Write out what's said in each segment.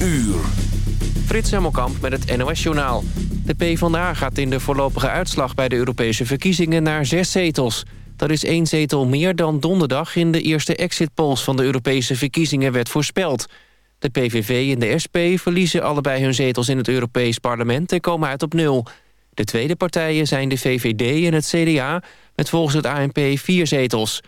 uur. Frits Hemmelkamp met het NOS-journaal. De PvdA gaat in de voorlopige uitslag bij de Europese verkiezingen naar zes zetels. Dat is één zetel meer dan donderdag in de eerste exit polls van de Europese verkiezingen werd voorspeld. De PVV en de SP verliezen allebei hun zetels in het Europees parlement en komen uit op nul. De tweede partijen zijn de VVD en het CDA met volgens het ANP vier zetels.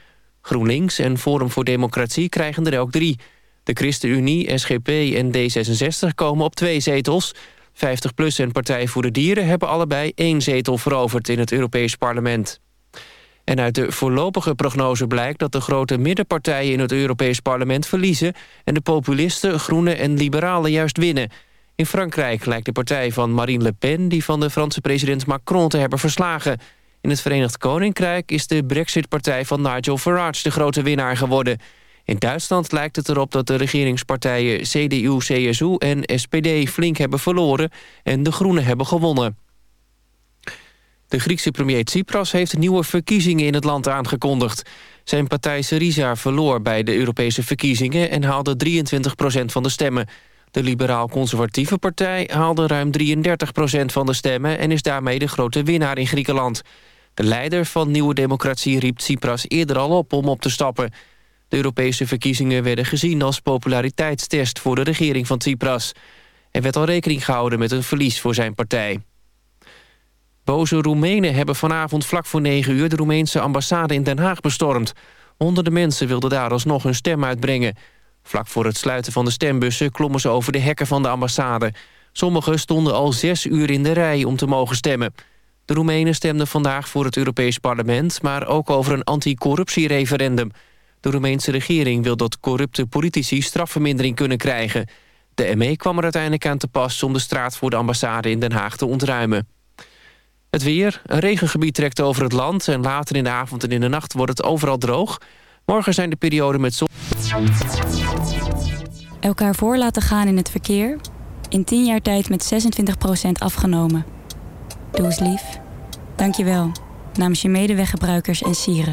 GroenLinks en Forum voor Democratie krijgen er ook drie. De ChristenUnie, SGP en D66 komen op twee zetels. 50PLUS en Partij voor de Dieren hebben allebei één zetel veroverd in het Europees parlement. En uit de voorlopige prognose blijkt dat de grote middenpartijen in het Europees parlement verliezen en de populisten, groenen en liberalen juist winnen. In Frankrijk lijkt de partij van Marine Le Pen die van de Franse president Macron te hebben verslagen. In het Verenigd Koninkrijk is de Brexit-partij van Nigel Farage de grote winnaar geworden. In Duitsland lijkt het erop dat de regeringspartijen CDU, CSU en SPD flink hebben verloren en de Groenen hebben gewonnen. De Griekse premier Tsipras heeft nieuwe verkiezingen in het land aangekondigd. Zijn partij Syriza verloor bij de Europese verkiezingen... en haalde 23% van de stemmen. De liberaal-conservatieve partij haalde ruim 33% van de stemmen... en is daarmee de grote winnaar in Griekenland. De leider van Nieuwe Democratie riep Tsipras eerder al op om op te stappen. De Europese verkiezingen werden gezien als populariteitstest... voor de regering van Tsipras. Er werd al rekening gehouden met een verlies voor zijn partij. Boze Roemenen hebben vanavond vlak voor 9 uur... de Roemeense ambassade in Den Haag bestormd. Honderden mensen wilden daar alsnog hun stem uitbrengen. Vlak voor het sluiten van de stembussen klommen ze over de hekken van de ambassade. Sommigen stonden al zes uur in de rij om te mogen stemmen. De Roemenen stemden vandaag voor het Europees Parlement... maar ook over een anticorruptiereferendum. De Roemeense regering wil dat corrupte politici strafvermindering kunnen krijgen. De ME kwam er uiteindelijk aan te pas om de straat voor de ambassade in Den Haag te ontruimen. Het weer. Een regengebied trekt over het land... en later in de avond en in de nacht wordt het overal droog. Morgen zijn de perioden met zon... Elkaar voor laten gaan in het verkeer... in 10 jaar tijd met 26% afgenomen. Doe eens lief. Dank je wel. Namens je medeweggebruikers en sieren.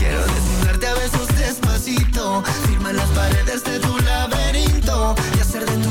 Firma las paredes de tu laberinto y hacer de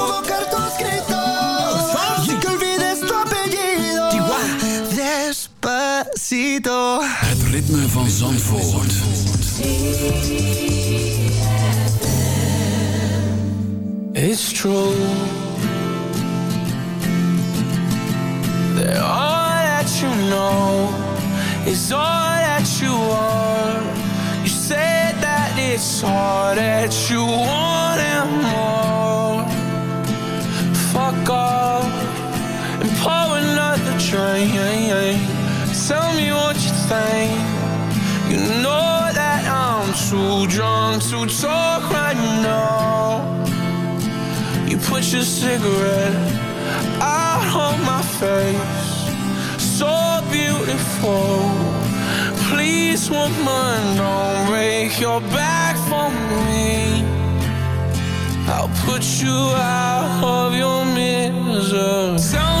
Despacito. Het ritme van Zandvoort. It's true that all that you know is all that you are. You said that it's all that you want and more. Fuck off and pour another drink. Tell me what you. You know that I'm too drunk to talk right now. You put your cigarette out on my face. So beautiful. Please, woman, don't break your back for me. I'll put you out of your misery.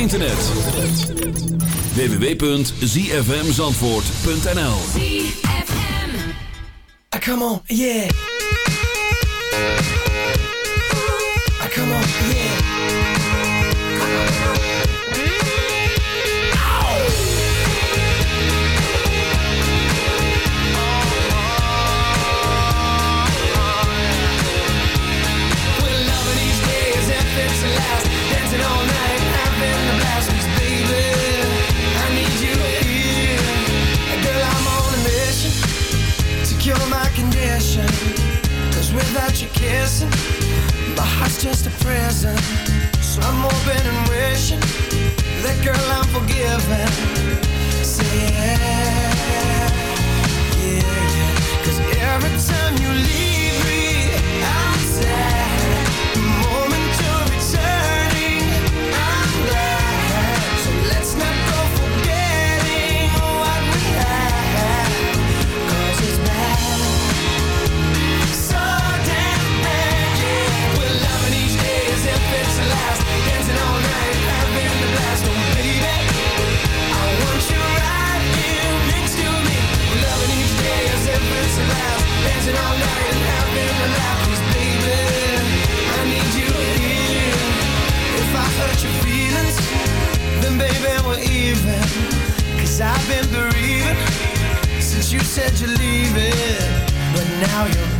internet. www.zfmzandvoort.nl ah, Come on, yeah. prison. So I'm hoping and wishing that girl I'm forgiven. Say yeah, yeah, yeah. 'Cause every time you leave. Cause I've been bereaved Since you said you're leaving. But now you're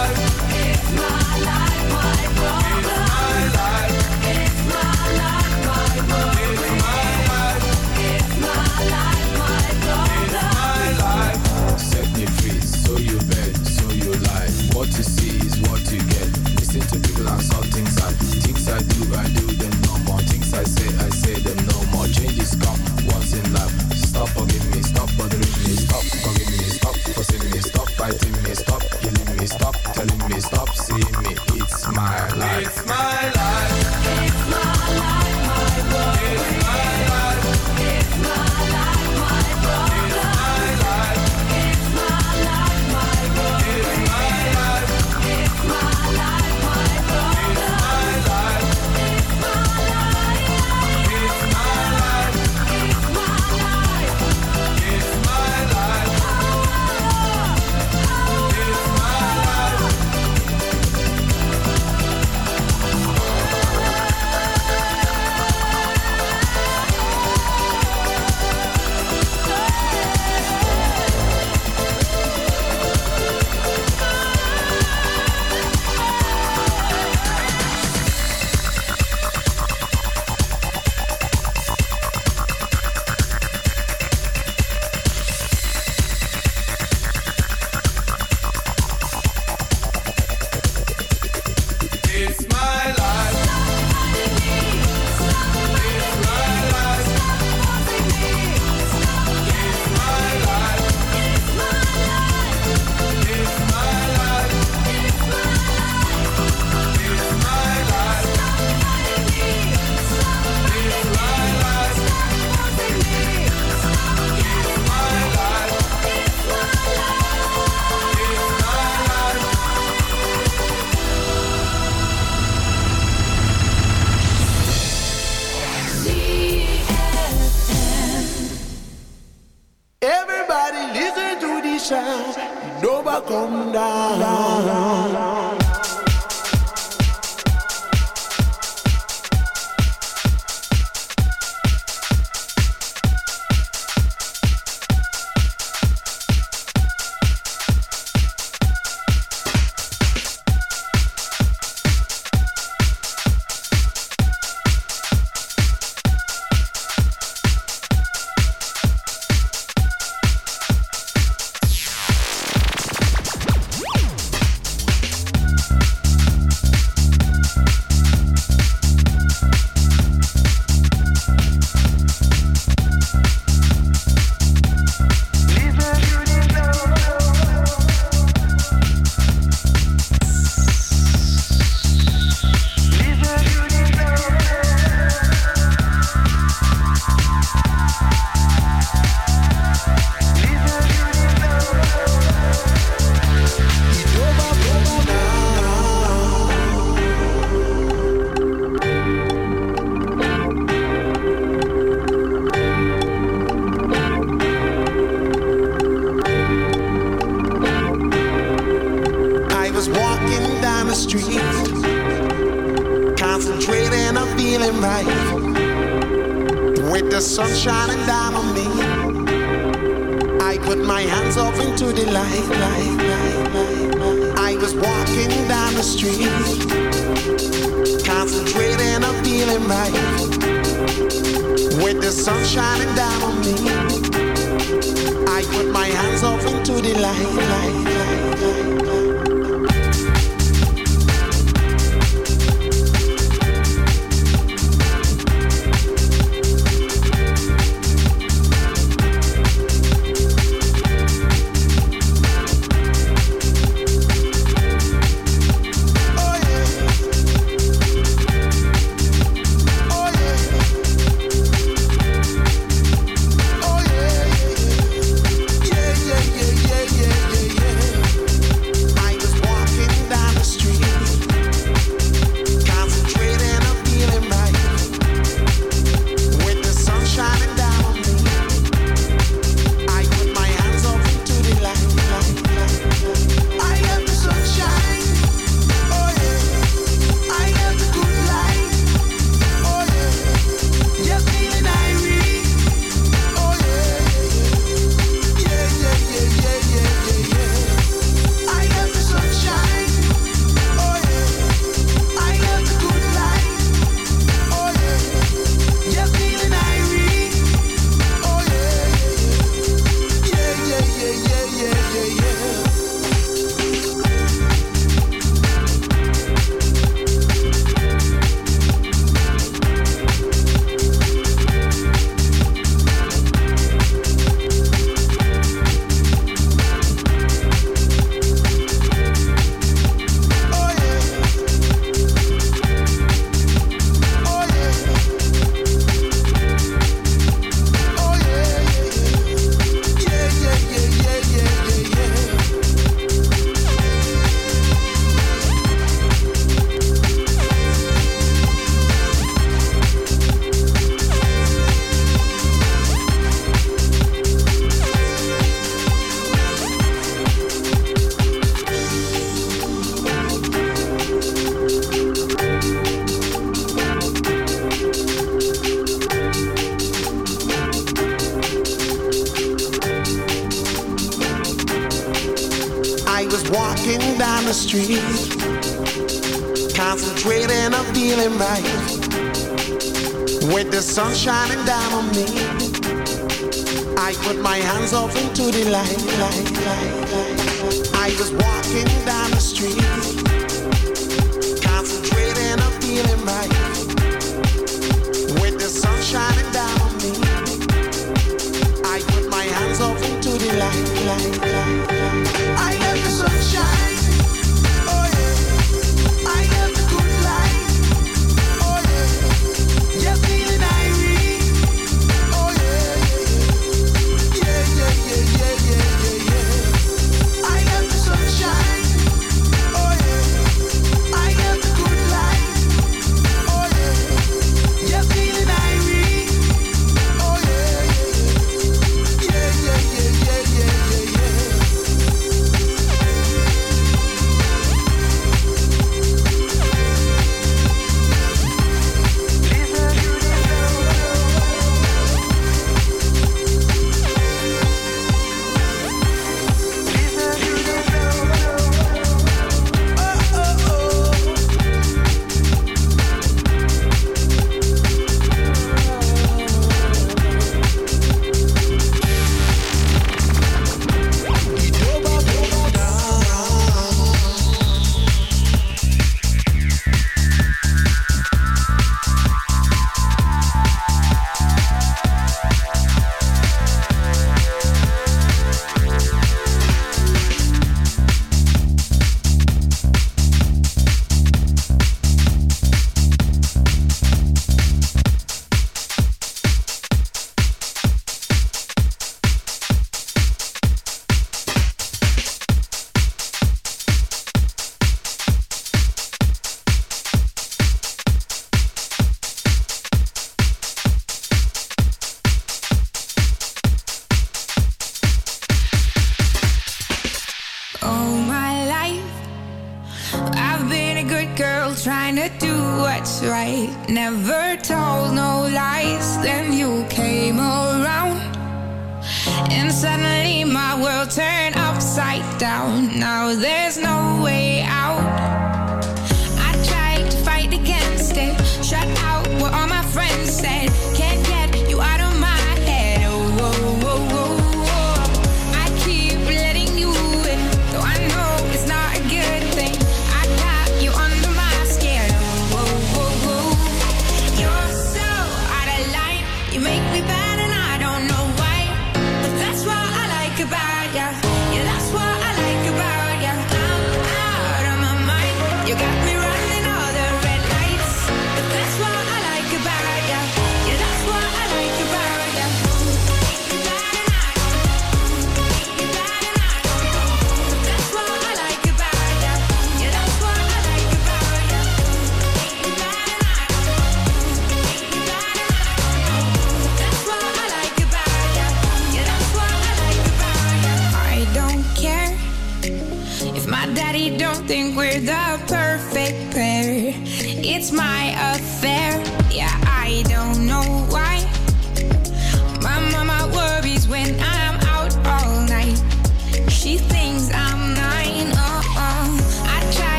Down. Now there's no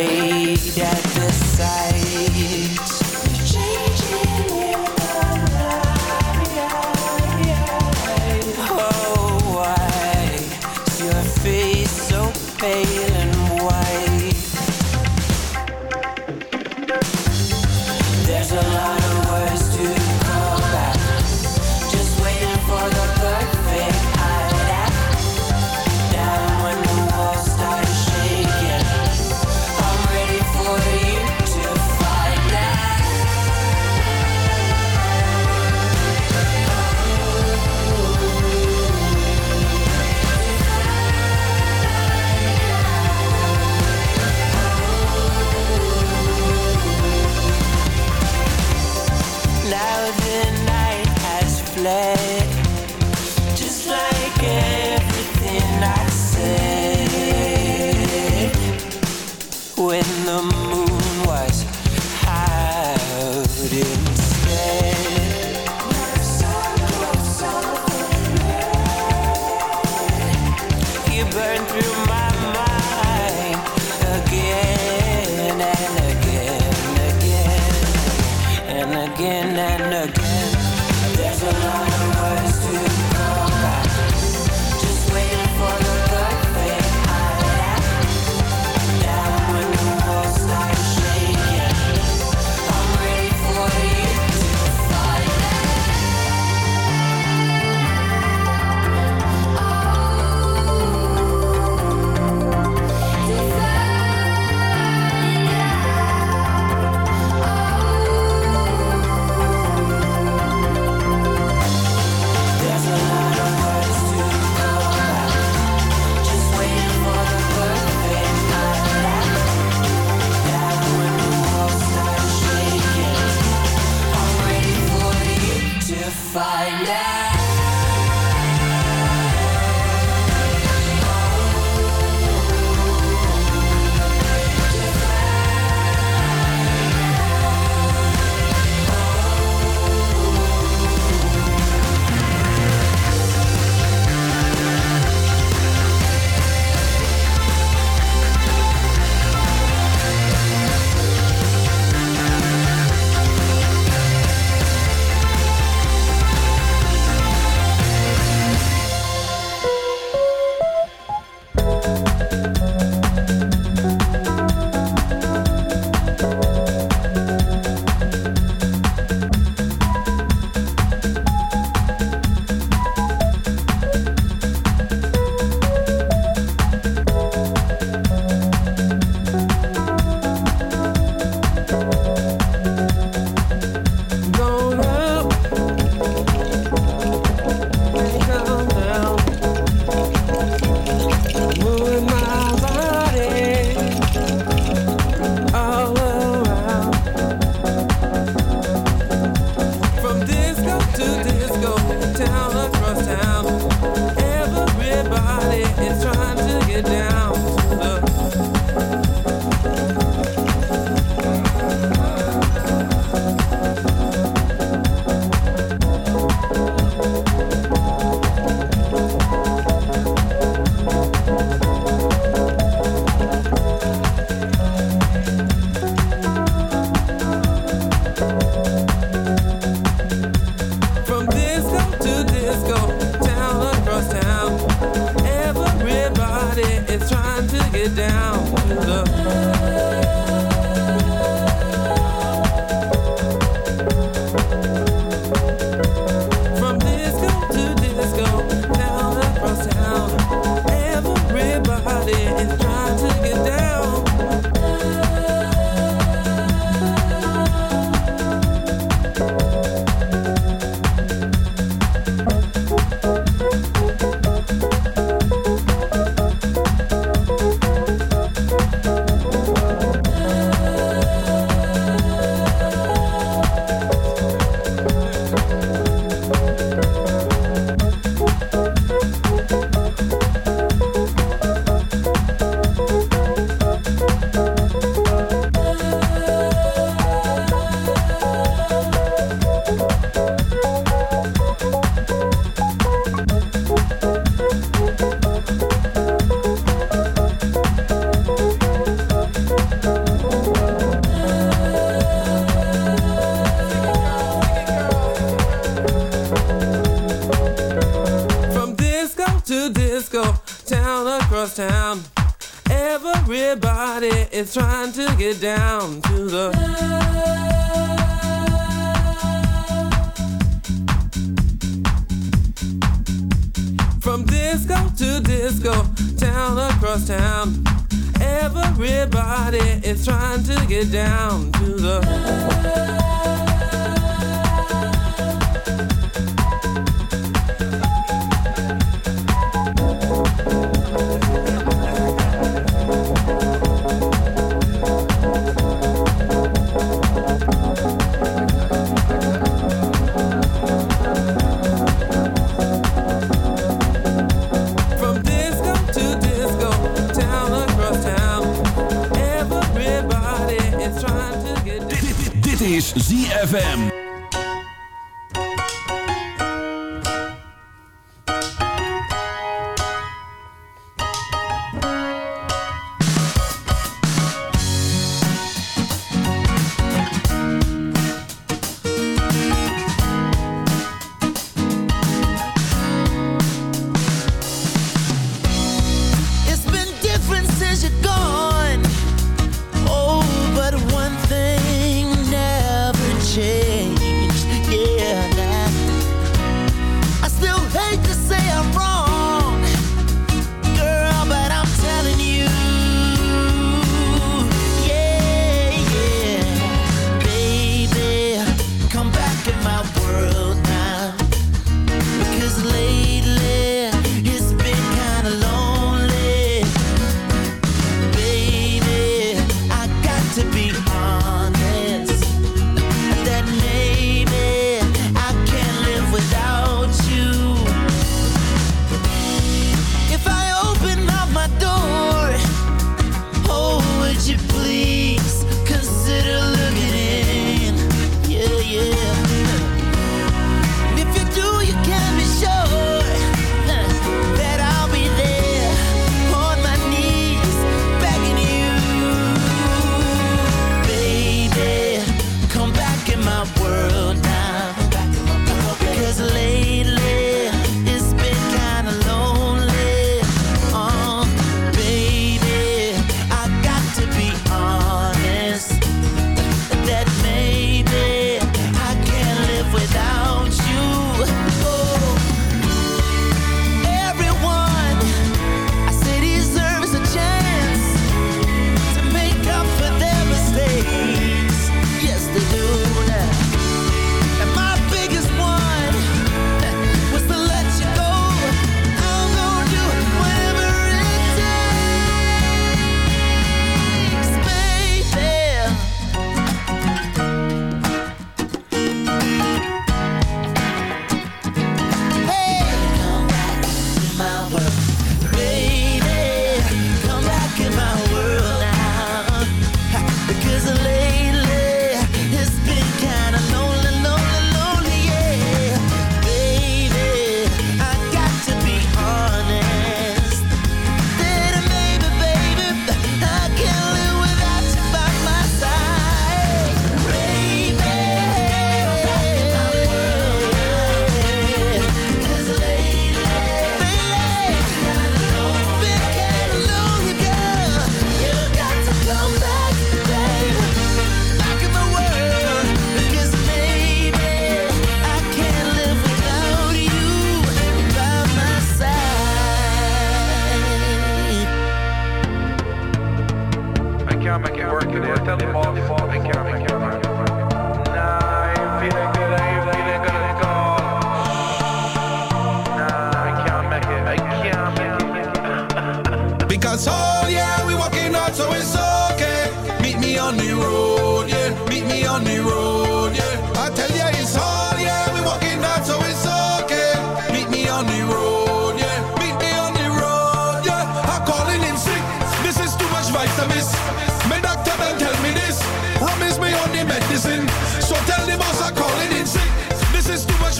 afraid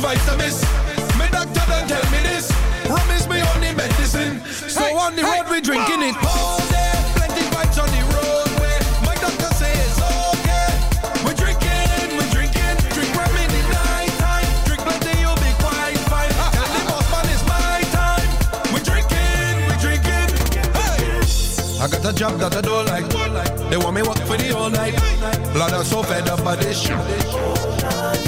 twice a miss. My doctor tell me this. Rum is only medicine. So hey, on the hey, road we drinking it My doctor it's okay. We're drinking, we're drinking. Drink rum in the. Drink plenty, you'll be quite fine. My time. We're drinking, we're drinking. I got a job that I don't like. They want me work for the whole night. Blood, I'm so fed up by this shit.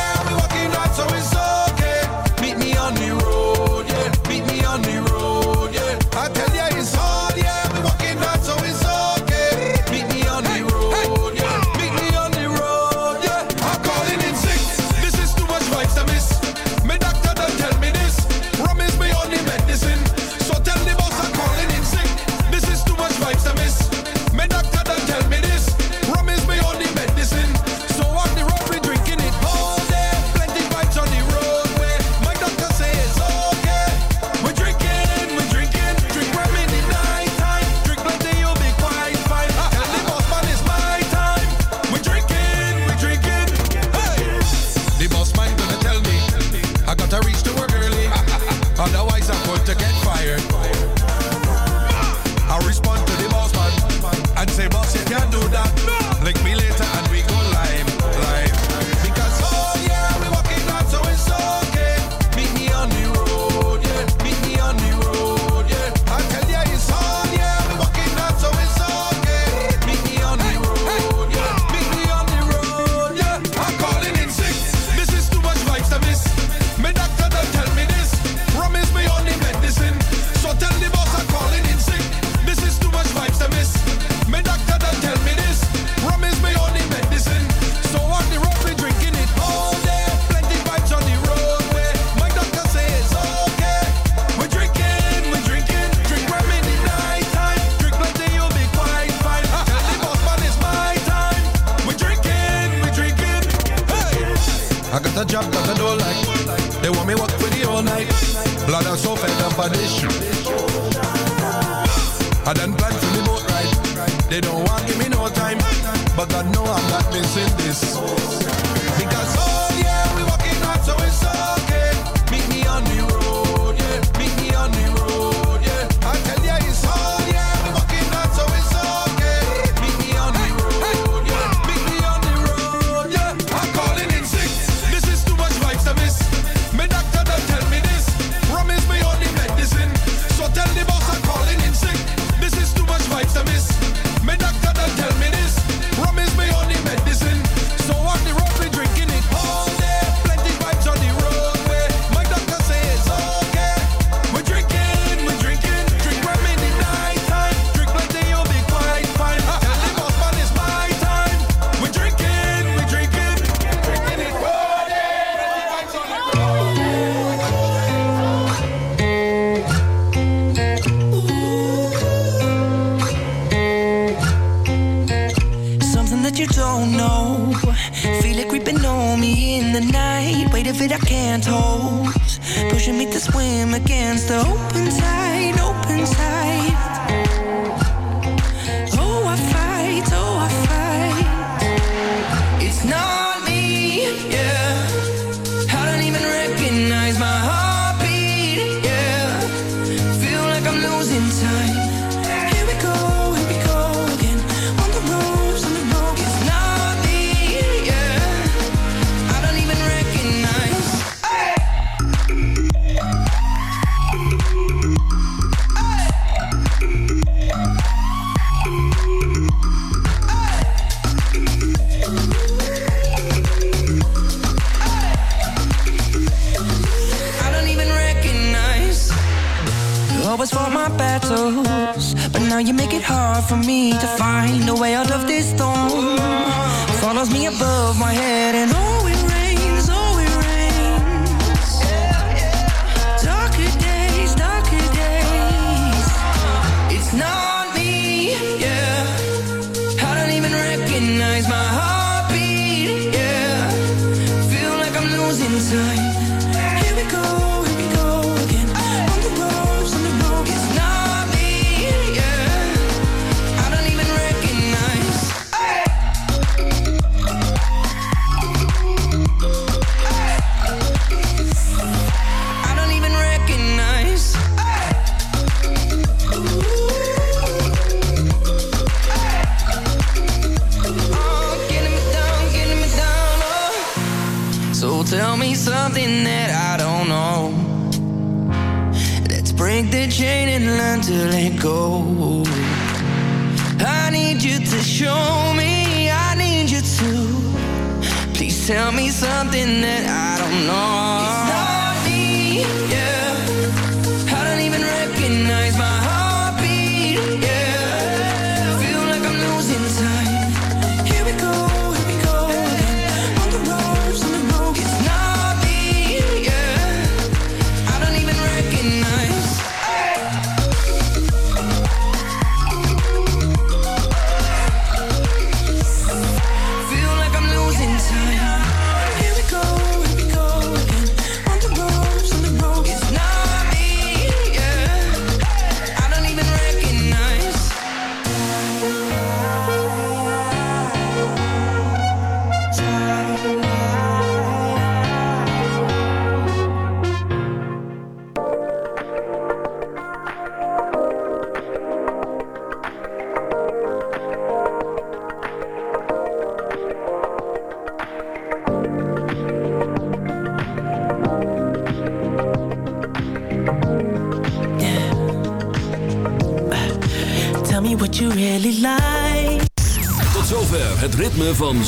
Otherwise I'm going to get fired. I respond to the boss man and say, boss, you can't do that. No! tell me something that I don't know.